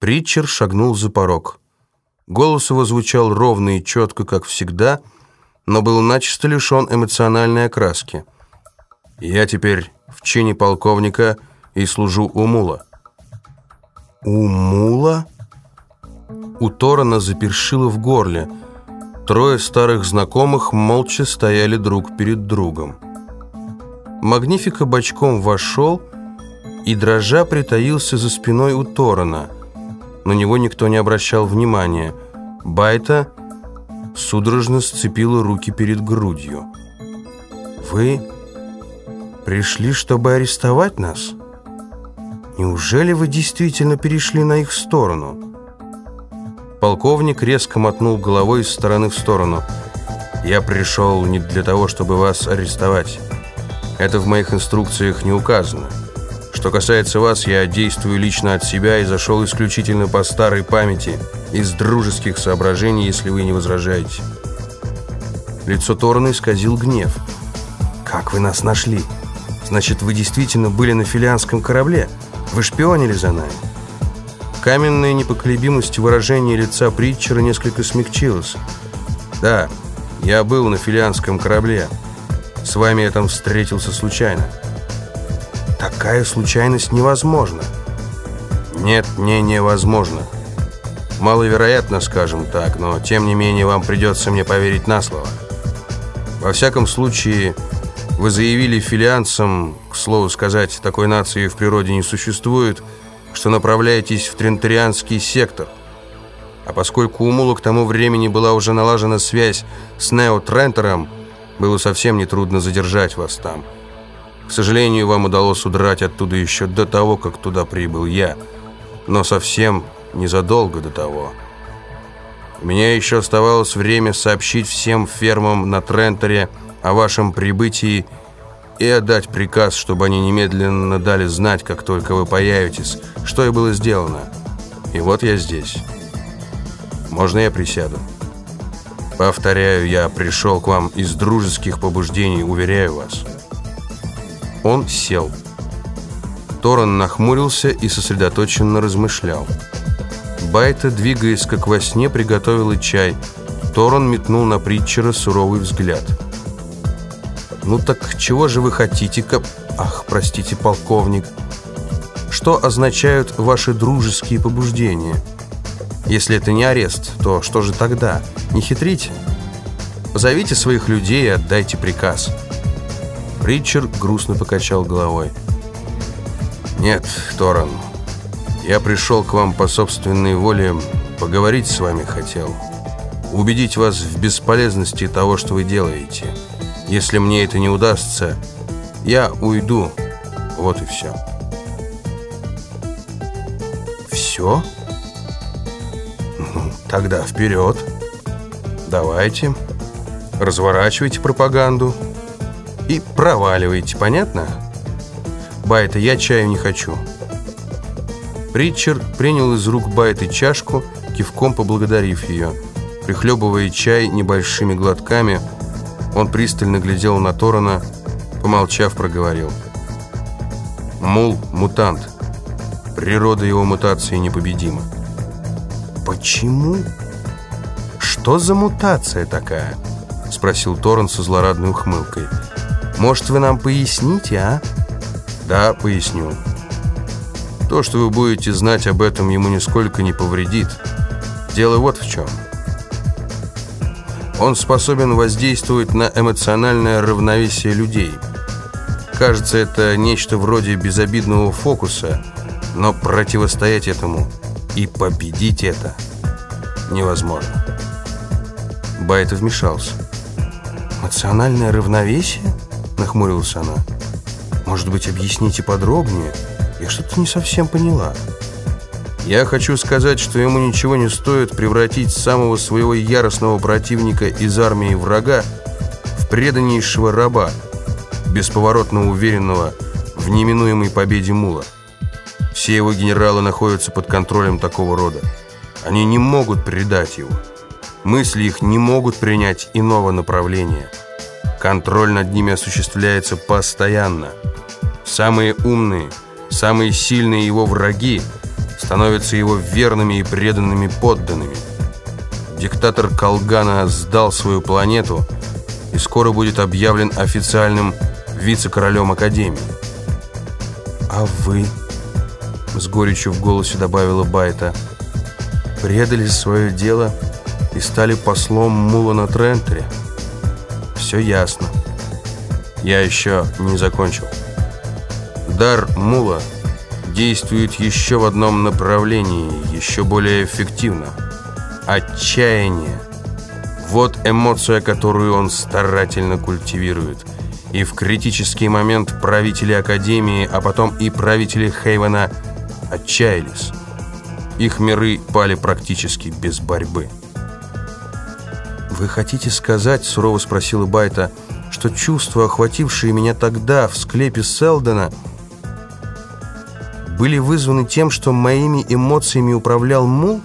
Притчер шагнул за порог. Голос его звучал ровно и четко, как всегда, но был начисто лишен эмоциональной окраски. «Я теперь в чине полковника и служу у Мула». «У Мула?» У Торана запершило в горле. Трое старых знакомых молча стояли друг перед другом. Магнифика бочком вошел и, дрожа, притаился за спиной у Торана – на него никто не обращал внимания. Байта судорожно сцепила руки перед грудью. «Вы пришли, чтобы арестовать нас? Неужели вы действительно перешли на их сторону?» Полковник резко мотнул головой из стороны в сторону. «Я пришел не для того, чтобы вас арестовать. Это в моих инструкциях не указано». Что касается вас, я действую лично от себя и зашел исключительно по старой памяти, из дружеских соображений, если вы не возражаете. Лицо Торна исказил гнев. «Как вы нас нашли? Значит, вы действительно были на филианском корабле? Вы шпионили за нами?» Каменная непоколебимость выражения лица Притчера несколько смягчилась. «Да, я был на филианском корабле. С вами я там встретился случайно». Такая случайность невозможна. Нет, не невозможно. Маловероятно, скажем так, но тем не менее вам придется мне поверить на слово. Во всяком случае, вы заявили филианцам, к слову сказать, такой нации в природе не существует, что направляетесь в Трентарианский сектор. А поскольку у Мула к тому времени была уже налажена связь с Нео Трентером, было совсем нетрудно задержать вас там – к сожалению, вам удалось удрать оттуда еще до того, как туда прибыл я, но совсем незадолго до того. У меня еще оставалось время сообщить всем фермам на Тренторе о вашем прибытии и отдать приказ, чтобы они немедленно дали знать, как только вы появитесь, что и было сделано. И вот я здесь. Можно я присяду? Повторяю, я пришел к вам из дружеских побуждений, уверяю вас. Он сел. Торан нахмурился и сосредоточенно размышлял. Байта, двигаясь как во сне, приготовила чай. Торан метнул на Притчера суровый взгляд. «Ну так чего же вы хотите, кап... Ах, простите, полковник. Что означают ваши дружеские побуждения? Если это не арест, то что же тогда? Не хитрите? Позовите своих людей и отдайте приказ». Ричард грустно покачал головой. «Нет, Торан, я пришел к вам по собственной воле, поговорить с вами хотел. Убедить вас в бесполезности того, что вы делаете. Если мне это не удастся, я уйду. Вот и все». «Все?» ну, «Тогда вперед. Давайте, разворачивайте пропаганду» и проваливаете, понятно? Байта, я чаю не хочу. Притчер принял из рук Байты чашку, кивком поблагодарив ее. Прихлебывая чай небольшими глотками, он пристально глядел на Торана, помолчав, проговорил. Мул – мутант. Природа его мутации непобедима. Почему? Что за мутация такая? Спросил Торан со злорадной ухмылкой. Может, вы нам поясните, а? Да, поясню. То, что вы будете знать об этом, ему нисколько не повредит. Дело вот в чем. Он способен воздействовать на эмоциональное равновесие людей. Кажется, это нечто вроде безобидного фокуса, но противостоять этому и победить это невозможно. Байта вмешался. Эмоциональное равновесие? Нахмурилась она. «Может быть, объясните подробнее? Я что-то не совсем поняла». «Я хочу сказать, что ему ничего не стоит превратить самого своего яростного противника из армии врага в преданнейшего раба, бесповоротно уверенного в неминуемой победе Мула. Все его генералы находятся под контролем такого рода. Они не могут предать его. Мысли их не могут принять иного направления». Контроль над ними осуществляется постоянно. Самые умные, самые сильные его враги становятся его верными и преданными подданными. Диктатор Колгана сдал свою планету и скоро будет объявлен официальным вице-королем Академии. «А вы?» — с горечью в голосе добавила Байта. «Предали свое дело и стали послом Мула на Трентере. Все ясно. Я еще не закончил. Дар Мула действует еще в одном направлении, еще более эффективно. Отчаяние. Вот эмоция, которую он старательно культивирует. И в критический момент правители Академии, а потом и правители Хейвена отчаялись. Их миры пали практически без борьбы. «Вы хотите сказать, — сурово спросила Байта, — что чувства, охватившие меня тогда в склепе Селдона, были вызваны тем, что моими эмоциями управлял Мул?»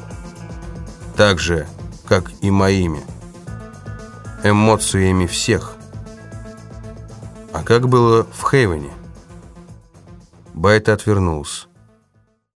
«Так же, как и моими. Эмоциями всех». «А как было в Хейвене?» Байта отвернулся.